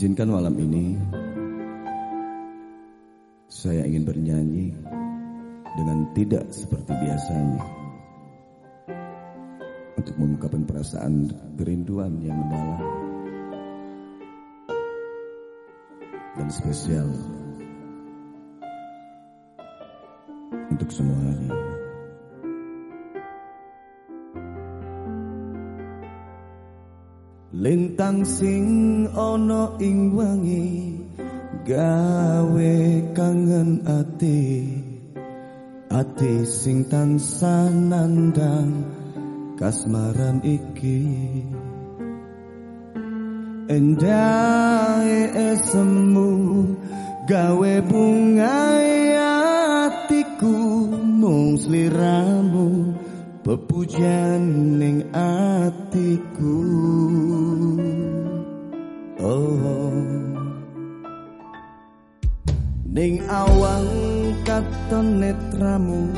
Izinkan malam ini saya ingin bernyanyi dengan tidak seperti biasanya untuk mengungkapkan perasaan kerinduan yang mendalam dan spesial untuk semuanya. Lintang sing ana ing wangi gawe kangen ati. Ati sing tansah nandang kasmaran iki. Endahe esemu gawe bunga atiku. Mung sliramu pepujian ning atiku oh ning awang katon netramu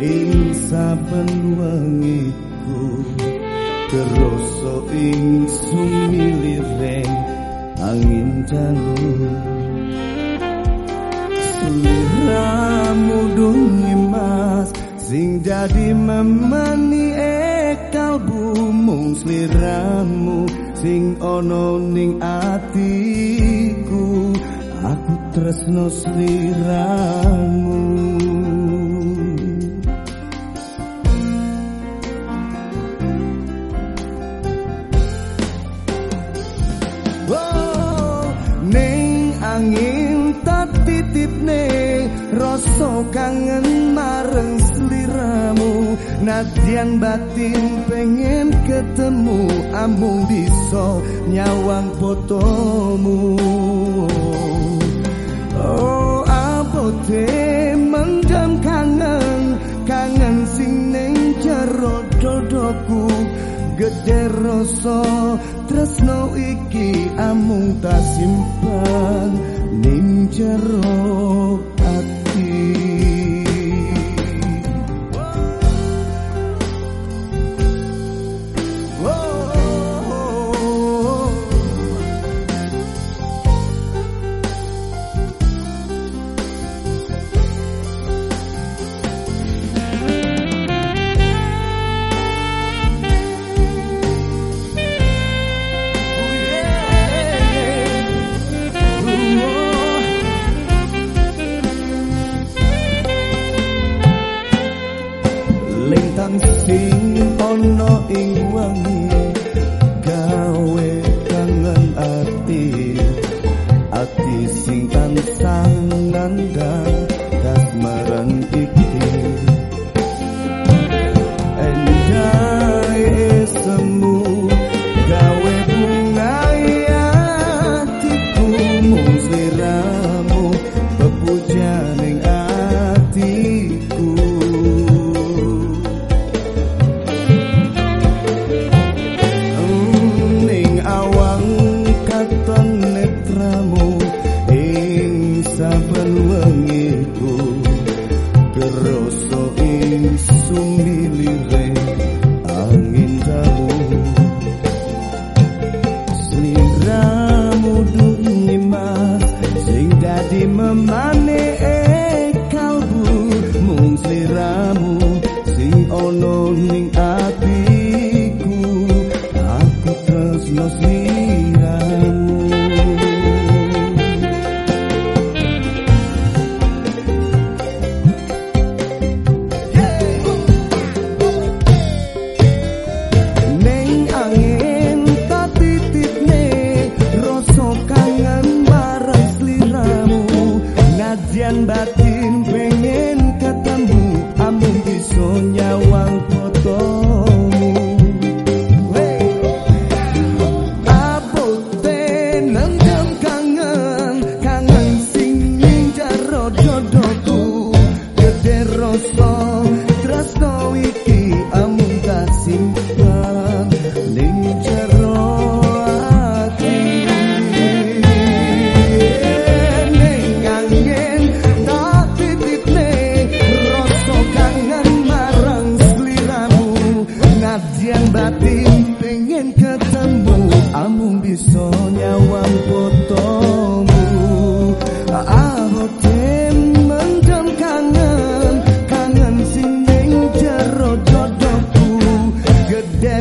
ing saben wengiku keroso ing sumilireng angin dalu Seliramu dungi mas sing jadi memani e kalbu mung sliramu sing ana ning atiku aku tresno sliramu. Oh, rasa kangen sliramu nadyan batin pengen ketemu amung bisa nyawang fotomu. Oh abote mendam kangen kangen sing ning jero dodoku. Gede rasa tresno iki amung tak simpan ning jero ati dadi memane kalbu mung sliramu sing ono ning atiku. Aku tresno sliramu nadyan batin nyawang fotomu. Aku tim kangen Kangen Gede